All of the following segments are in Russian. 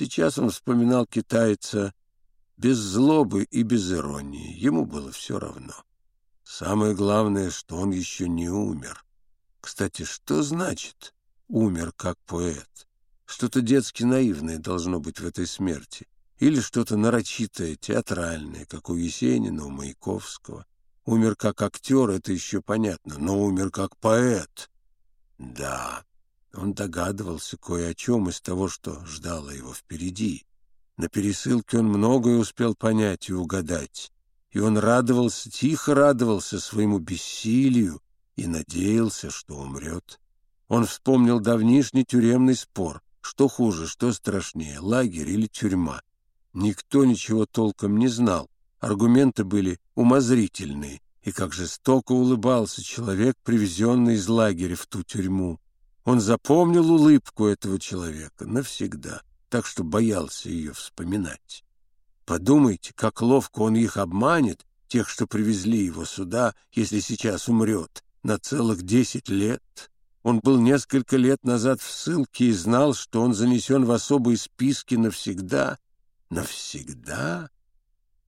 Сейчас он вспоминал китайца без злобы и без иронии. Ему было все равно. Самое главное, что он еще не умер. Кстати, что значит «умер как поэт»? Что-то детски наивное должно быть в этой смерти. Или что-то нарочитое, театральное, как у Есенина, у Маяковского. Умер как актер, это еще понятно, но умер как поэт. Да, он догадывался кое о чем из того, что ждало его впереди. На пересылке он многое успел понять и угадать. И он радовался, тихо радовался своему бессилию и надеялся, что умрет. Он вспомнил давнишний тюремный спор. Что хуже, что страшнее, лагерь или тюрьма? Никто ничего толком не знал. Аргументы были умозрительные. И как жестоко улыбался человек, привезенный из лагеря в ту тюрьму. Он запомнил улыбку этого человека навсегда, так что боялся ее вспоминать. Подумайте, как ловко он их обманет, тех, что привезли его сюда, если сейчас умрет, на целых десять лет. Он был несколько лет назад в ссылке и знал, что он занесен в особые списки навсегда. Навсегда?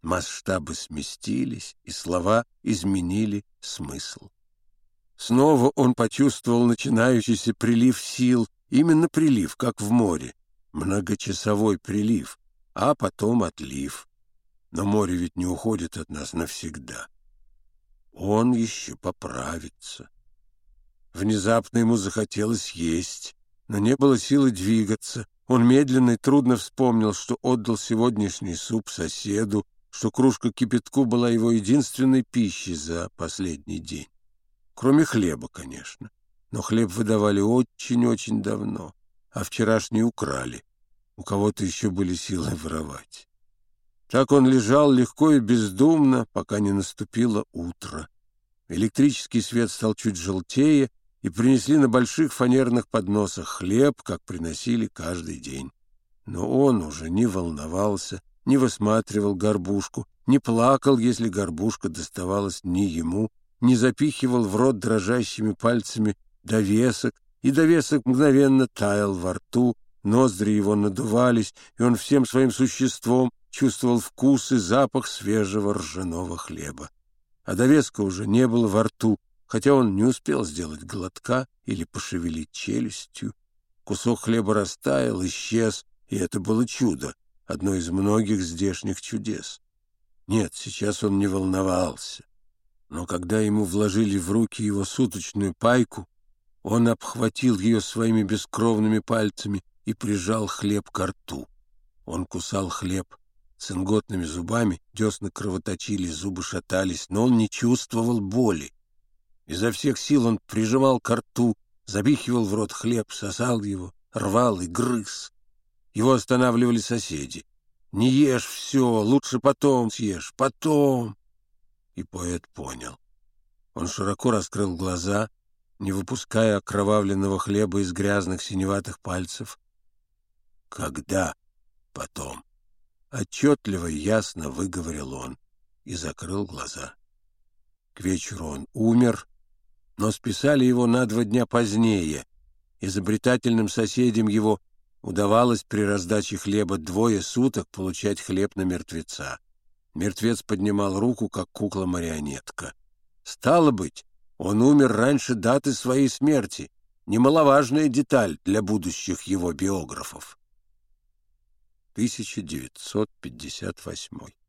Масштабы сместились, и слова изменили смысл. Снова он почувствовал начинающийся прилив сил, именно прилив, как в море, многочасовой прилив, а потом отлив. Но море ведь не уходит от нас навсегда. Он еще поправится. Внезапно ему захотелось есть, но не было силы двигаться. Он медленно и трудно вспомнил, что отдал сегодняшний суп соседу, что кружка кипятку была его единственной пищей за последний день. Кроме хлеба, конечно. Но хлеб выдавали очень-очень давно, а вчерашний украли. У кого-то еще были силы воровать. Так он лежал легко и бездумно, пока не наступило утро. Электрический свет стал чуть желтее, и принесли на больших фанерных подносах хлеб, как приносили каждый день. Но он уже не волновался, не высматривал горбушку, не плакал, если горбушка доставалась не ему, не запихивал в рот дрожащими пальцами довесок, и довесок мгновенно таял во рту, ноздри его надувались, и он всем своим существом чувствовал вкус и запах свежего ржаного хлеба. А довеска уже не было во рту, хотя он не успел сделать глотка или пошевелить челюстью. Кусок хлеба растаял, исчез, и это было чудо, одно из многих здешних чудес. Нет, сейчас он не волновался. Но когда ему вложили в руки его суточную пайку, он обхватил ее своими бескровными пальцами и прижал хлеб к рту. Он кусал хлеб с инготными зубами, десны кровоточили, зубы шатались, но он не чувствовал боли. Изо всех сил он прижимал к рту, запихивал в рот хлеб, сосал его, рвал и грыз. Его останавливали соседи. «Не ешь все, лучше потом съешь, потом!» И поэт понял. Он широко раскрыл глаза, не выпуская окровавленного хлеба из грязных синеватых пальцев. «Когда потом?» Отчетливо и ясно выговорил он и закрыл глаза. К вечеру он умер, но списали его на два дня позднее. Изобретательным соседям его удавалось при раздаче хлеба двое суток получать хлеб на мертвеца. Мертвец поднимал руку, как кукла-марионетка. Стало быть, он умер раньше даты своей смерти. Немаловажная деталь для будущих его биографов. 1958